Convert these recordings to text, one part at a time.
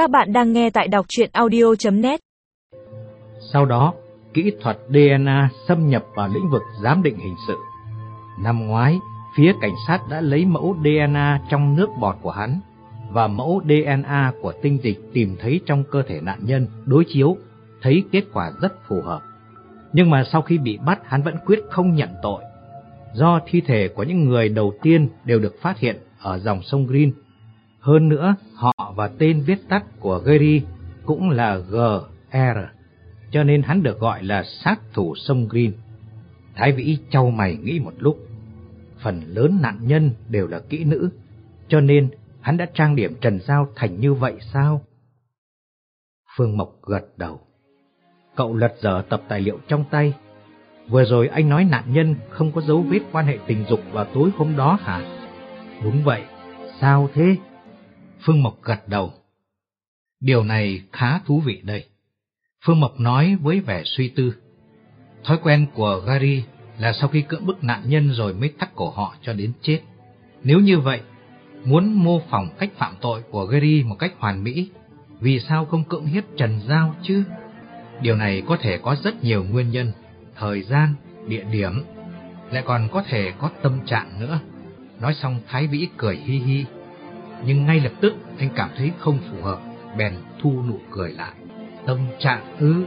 Các bạn đang nghe tại đọc chuyện audio.net Sau đó, kỹ thuật DNA xâm nhập vào lĩnh vực giám định hình sự. Năm ngoái, phía cảnh sát đã lấy mẫu DNA trong nước bọt của hắn và mẫu DNA của tinh dịch tìm thấy trong cơ thể nạn nhân đối chiếu, thấy kết quả rất phù hợp. Nhưng mà sau khi bị bắt, hắn vẫn quyết không nhận tội. Do thi thể của những người đầu tiên đều được phát hiện ở dòng sông Green. Hơn nữa, họ và tên viết tắt của Gary cũng là GR, cho nên hắn được gọi là sát thủ sông Green. Thái Vĩ trao mày nghĩ một lúc. Phần lớn nạn nhân đều là kỹ nữ, cho nên hắn đã trang điểm Trần Giao thành như vậy sao? Phương Mộc gật đầu. Cậu lật dở tập tài liệu trong tay. Vừa rồi anh nói nạn nhân không có dấu vết quan hệ tình dục vào tối hôm đó hả? Đúng vậy, sao thế? Phương Mộc gật đầu. Điều này khá thú vị đây. Phương Mộc nói với vẻ suy tư. Thói quen của Gary là sau khi cưỡng bức nạn nhân rồi mới thắt cổ họ cho đến chết. Nếu như vậy, muốn mô phỏng cách phạm tội của Gary một cách hoàn mỹ, vì sao không cưỡng hiếp Trần Giao chứ? Điều này có thể có rất nhiều nguyên nhân, thời gian, địa điểm, lại còn có thể có tâm trạng nữa. Nói xong Thái Vĩ cười hi hi, nhưng ngay lập tức anh cảm thấy không phù hợp, bèn thu nụ cười lại. Tâm trạng ư?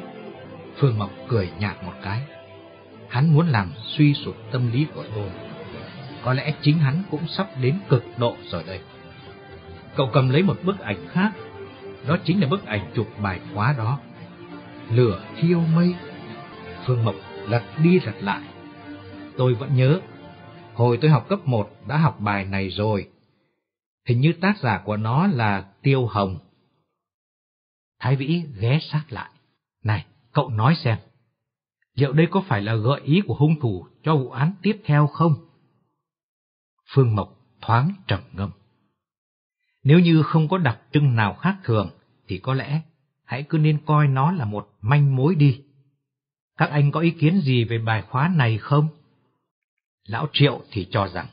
Phương Mộc cười nhạt một cái. Hắn muốn làm suy sụp tâm lý của tôi. Có lẽ chính hắn cũng sắp đến cực độ rồi đây. Cậu cầm lấy một bức ảnh khác, đó chính là bức ảnh chụp bài khóa đó. Lửa thiêu mây. Phương Mộc lật đi lật lại. Tôi vẫn nhớ, hồi tôi học cấp 1 đã học bài này rồi. Hình như tác giả của nó là Tiêu Hồng. Thái Vĩ ghé sát lại. Này, cậu nói xem, liệu đây có phải là gợi ý của hung thủ cho vụ án tiếp theo không? Phương Mộc thoáng trầm ngâm. Nếu như không có đặc trưng nào khác thường, thì có lẽ hãy cứ nên coi nó là một manh mối đi. Các anh có ý kiến gì về bài khóa này không? Lão Triệu thì cho rằng,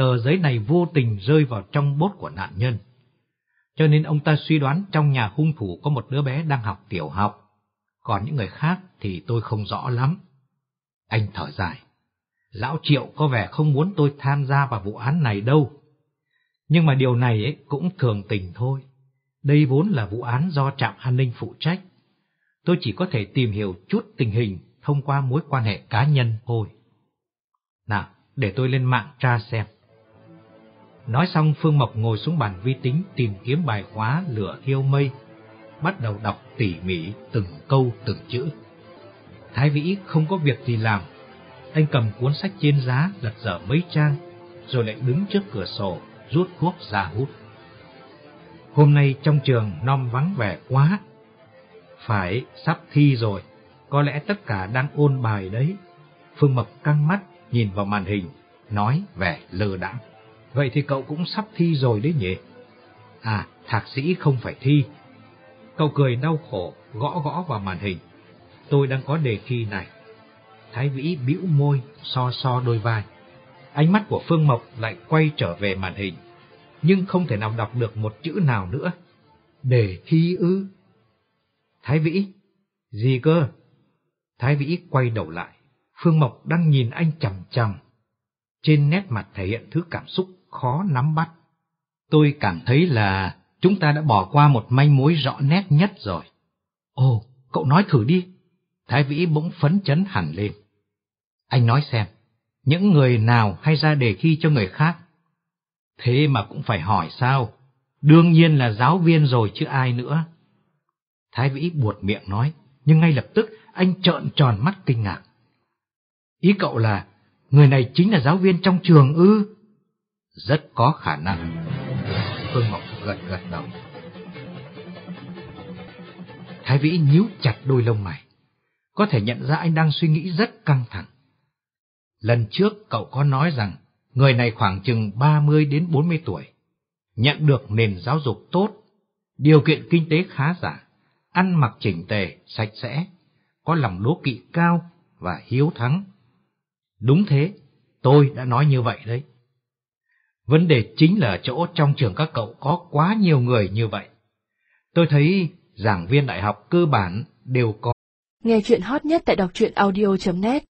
tờ giấy này vô tình rơi vào trong bốt của nạn nhân. Cho nên ông ta suy đoán trong nhà hung thủ có một đứa bé đang học tiểu học, còn những người khác thì tôi không rõ lắm. Anh thở dài. Lão Triệu có vẻ không muốn tôi tham gia vào vụ án này đâu. Nhưng mà điều này ấy cũng thường tình thôi. Đây vốn là vụ án do trạm an ninh phụ trách. Tôi chỉ có thể tìm hiểu chút tình hình thông qua mối quan hệ cá nhân thôi. Nào, để tôi lên mạng tra xem. Nói xong Phương Mộc ngồi xuống bàn vi tính tìm kiếm bài khóa lửa thiêu mây, bắt đầu đọc tỉ mỉ từng câu từng chữ. Thái Vĩ không có việc gì làm, anh cầm cuốn sách trên giá lật dở mấy trang, rồi lại đứng trước cửa sổ rút thuốc ra hút. Hôm nay trong trường non vắng vẻ quá. Phải, sắp thi rồi, có lẽ tất cả đang ôn bài đấy. Phương Mộc căng mắt nhìn vào màn hình, nói vẻ lơ đãng. Vậy thì cậu cũng sắp thi rồi đấy nhỉ? À, thạc sĩ không phải thi. Cậu cười đau khổ, gõ gõ vào màn hình. Tôi đang có đề thi này. Thái Vĩ bĩu môi, so so đôi vai. Ánh mắt của Phương Mộc lại quay trở về màn hình, nhưng không thể nào đọc được một chữ nào nữa. Đề thi ư? Thái Vĩ? Gì cơ? Thái Vĩ quay đầu lại. Phương Mộc đang nhìn anh chằm chằm. Trên nét mặt thể hiện thứ cảm xúc khó nắm bắt. Tôi cảm thấy là chúng ta đã bỏ qua một manh mối rõ nét nhất rồi. Ồ, cậu nói thử đi. Thái Vĩ bỗng phấn chấn hẳn lên. Anh nói xem, những người nào hay ra đề thi cho người khác? Thế mà cũng phải hỏi sao? Đương nhiên là giáo viên rồi chứ ai nữa. Thái Vĩ buột miệng nói, nhưng ngay lập tức anh trợn tròn mắt kinh ngạc. Ý cậu là, người này chính là giáo viên trong trường ư? Rất có khả năng. Phương Mộc gật gật đầu. Thái Vĩ nhíu chặt đôi lông mày. Có thể nhận ra anh đang suy nghĩ rất căng thẳng. Lần trước cậu có nói rằng người này khoảng chừng 30 đến 40 tuổi, nhận được nền giáo dục tốt, điều kiện kinh tế khá giả, ăn mặc chỉnh tề, sạch sẽ, có lòng đố kỵ cao và hiếu thắng. Đúng thế, tôi đã nói như vậy đấy. Vấn đề chính là chỗ trong trường các cậu có quá nhiều người như vậy. Tôi thấy giảng viên đại học cơ bản đều có. Nghe chuyện hot nhất tại đọc truyện audio.net